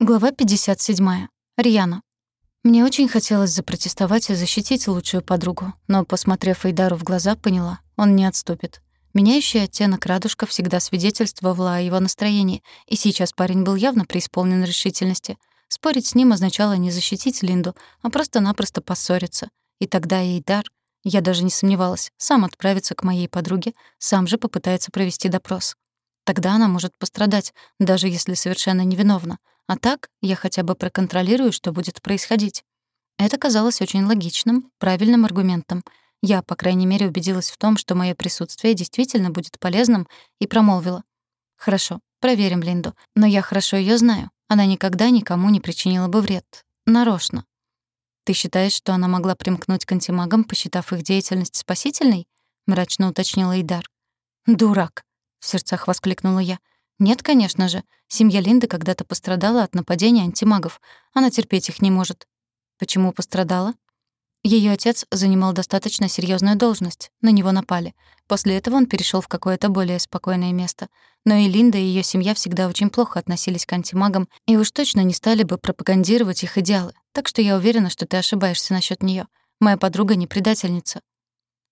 Глава 57. Рьяна. Мне очень хотелось запротестовать и защитить лучшую подругу, но, посмотрев Эйдару в глаза, поняла — он не отступит. Меняющий оттенок радужка всегда свидетельствовала о его настроении, и сейчас парень был явно преисполнен решительности. Спорить с ним означало не защитить Линду, а просто-напросто поссориться. И тогда Эйдар, я даже не сомневалась, сам отправится к моей подруге, сам же попытается провести допрос. Тогда она может пострадать, даже если совершенно невиновна. А так я хотя бы проконтролирую, что будет происходить. Это казалось очень логичным, правильным аргументом. Я, по крайней мере, убедилась в том, что мое присутствие действительно будет полезным, и промолвила. «Хорошо, проверим Линду. Но я хорошо ее знаю. Она никогда никому не причинила бы вред. Нарочно. Ты считаешь, что она могла примкнуть к антимагам, посчитав их деятельность спасительной?» — мрачно уточнила Идар. «Дурак!» — в сердцах воскликнула я. Нет, конечно же. Семья Линды когда-то пострадала от нападения антимагов. Она терпеть их не может. Почему пострадала? Ее отец занимал достаточно серьезную должность. На него напали. После этого он перешел в какое-то более спокойное место. Но и Линда, и ее семья всегда очень плохо относились к антимагам и уж точно не стали бы пропагандировать их идеалы. Так что я уверена, что ты ошибаешься насчет нее. Моя подруга не предательница.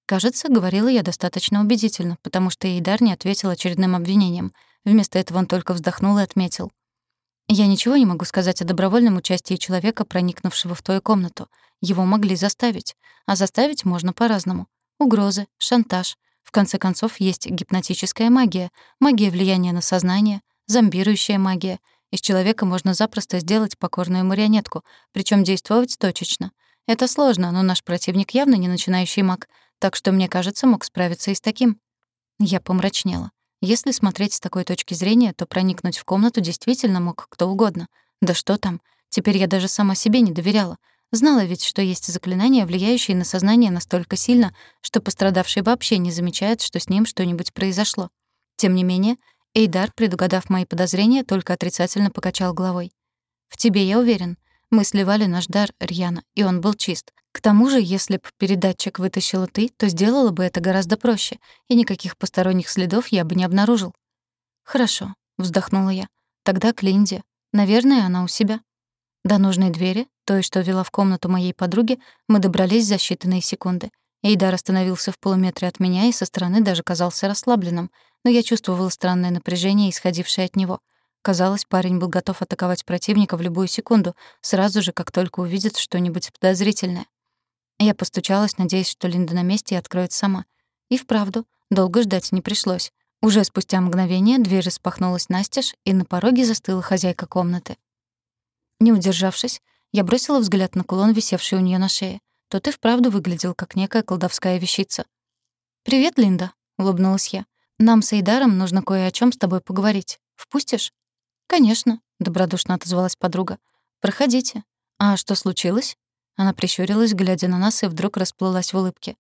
Кажется, говорила я достаточно убедительно, потому что Эйдар не ответил очередным обвинением. Вместо этого он только вздохнул и отметил. «Я ничего не могу сказать о добровольном участии человека, проникнувшего в твою комнату. Его могли заставить. А заставить можно по-разному. Угрозы, шантаж. В конце концов, есть гипнотическая магия, магия влияния на сознание, зомбирующая магия. Из человека можно запросто сделать покорную марионетку, причем действовать точечно. Это сложно, но наш противник явно не начинающий маг, так что, мне кажется, мог справиться и с таким. Я помрачнела. Если смотреть с такой точки зрения, то проникнуть в комнату действительно мог кто угодно. Да что там, теперь я даже сама себе не доверяла. Знала ведь, что есть заклинания, влияющие на сознание настолько сильно, что пострадавший вообще не замечает, что с ним что-нибудь произошло. Тем не менее, Эйдар, предугадав мои подозрения, только отрицательно покачал головой. «В тебе я уверен. Мы сливали наш дар, Рьяна, и он был чист. К тому же, если б передатчик вытащила ты, то сделала бы это гораздо проще, и никаких посторонних следов я бы не обнаружил. «Хорошо», — вздохнула я. «Тогда к Линде. Наверное, она у себя». До нужной двери, той, что вела в комнату моей подруги, мы добрались за считанные секунды. Эйдар остановился в полуметре от меня и со стороны даже казался расслабленным, но я чувствовала странное напряжение, исходившее от него. Казалось, парень был готов атаковать противника в любую секунду, сразу же, как только увидит что-нибудь подозрительное. Я постучалась, надеясь, что Линда на месте и откроет сама. И вправду, долго ждать не пришлось. Уже спустя мгновение дверь распахнулась настежь, и на пороге застыла хозяйка комнаты. Не удержавшись, я бросила взгляд на кулон, висевший у нее на шее. Тот и вправду выглядел как некая колдовская вещица. «Привет, Линда», — улыбнулась я. «Нам с Эйдаром нужно кое о чем с тобой поговорить. Впустишь?» «Конечно», — добродушно отозвалась подруга. «Проходите. А что случилось?» Она прищурилась, глядя на нас, и вдруг расплылась в улыбке.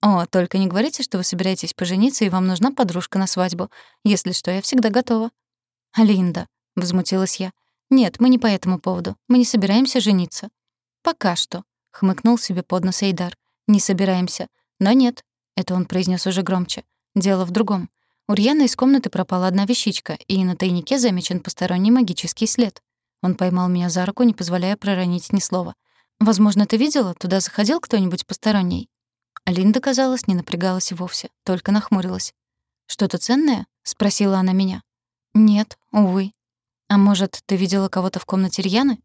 «О, только не говорите, что вы собираетесь пожениться, и вам нужна подружка на свадьбу. Если что, я всегда готова». «Линда», — возмутилась я. «Нет, мы не по этому поводу. Мы не собираемся жениться». «Пока что», — хмыкнул себе под нос Эйдар. «Не собираемся. Но нет», — это он произнес уже громче. «Дело в другом. У Рьяны из комнаты пропала одна вещичка, и на тайнике замечен посторонний магический след». Он поймал меня за руку, не позволяя проронить ни слова. Возможно, ты видела, туда заходил кто-нибудь посторонний?» Линда, казалось, не напрягалась вовсе, только нахмурилась. «Что-то ценное?» — спросила она меня. «Нет, увы. А может, ты видела кого-то в комнате Рьяны?»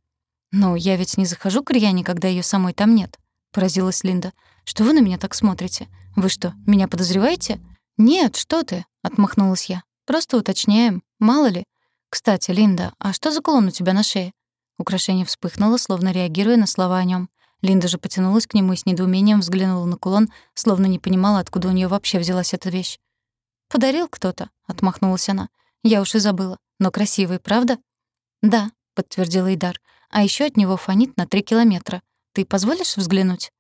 «Ну, я ведь не захожу к Рьяне, когда ее самой там нет», — поразилась Линда. «Что вы на меня так смотрите? Вы что, меня подозреваете?» «Нет, что ты», — отмахнулась я. «Просто уточняем, мало ли. Кстати, Линда, а что за кулон у тебя на шее? Украшение вспыхнуло, словно реагируя на слова о нем. Линда же потянулась к нему и с недоумением взглянула на кулон, словно не понимала, откуда у нее вообще взялась эта вещь. «Подарил кто-то», — отмахнулась она. «Я уж и забыла. Но красивый, правда?» «Да», — подтвердила Идар. «А еще от него фонит на три километра. Ты позволишь взглянуть?»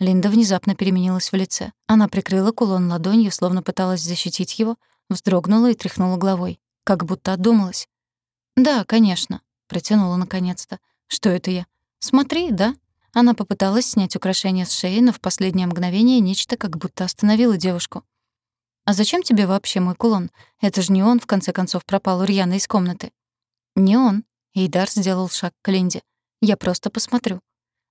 Линда внезапно переменилась в лице. Она прикрыла кулон ладонью, словно пыталась защитить его, вздрогнула и тряхнула головой, как будто отдумалась. «Да, конечно», Протянула наконец-то. «Что это я?» «Смотри, да?» Она попыталась снять украшение с шеи, но в последнее мгновение нечто как будто остановило девушку. «А зачем тебе вообще мой кулон? Это же не он, в конце концов, пропал у Рьяны из комнаты». «Не он», Эйдар сделал шаг к Линде. «Я просто посмотрю».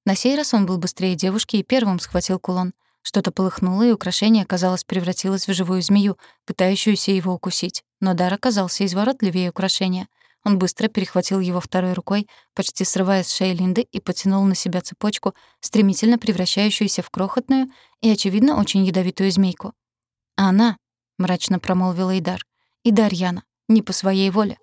На сей раз он был быстрее девушки и первым схватил кулон. Что-то полыхнуло, и украшение, казалось, превратилось в живую змею, пытающуюся его укусить. Но дар оказался изворотливее украшения. Он быстро перехватил его второй рукой, почти срывая с шеи Линды, и потянул на себя цепочку, стремительно превращающуюся в крохотную и, очевидно, очень ядовитую змейку. «Она», — мрачно промолвила Идар, — «и Дарьяна, не по своей воле».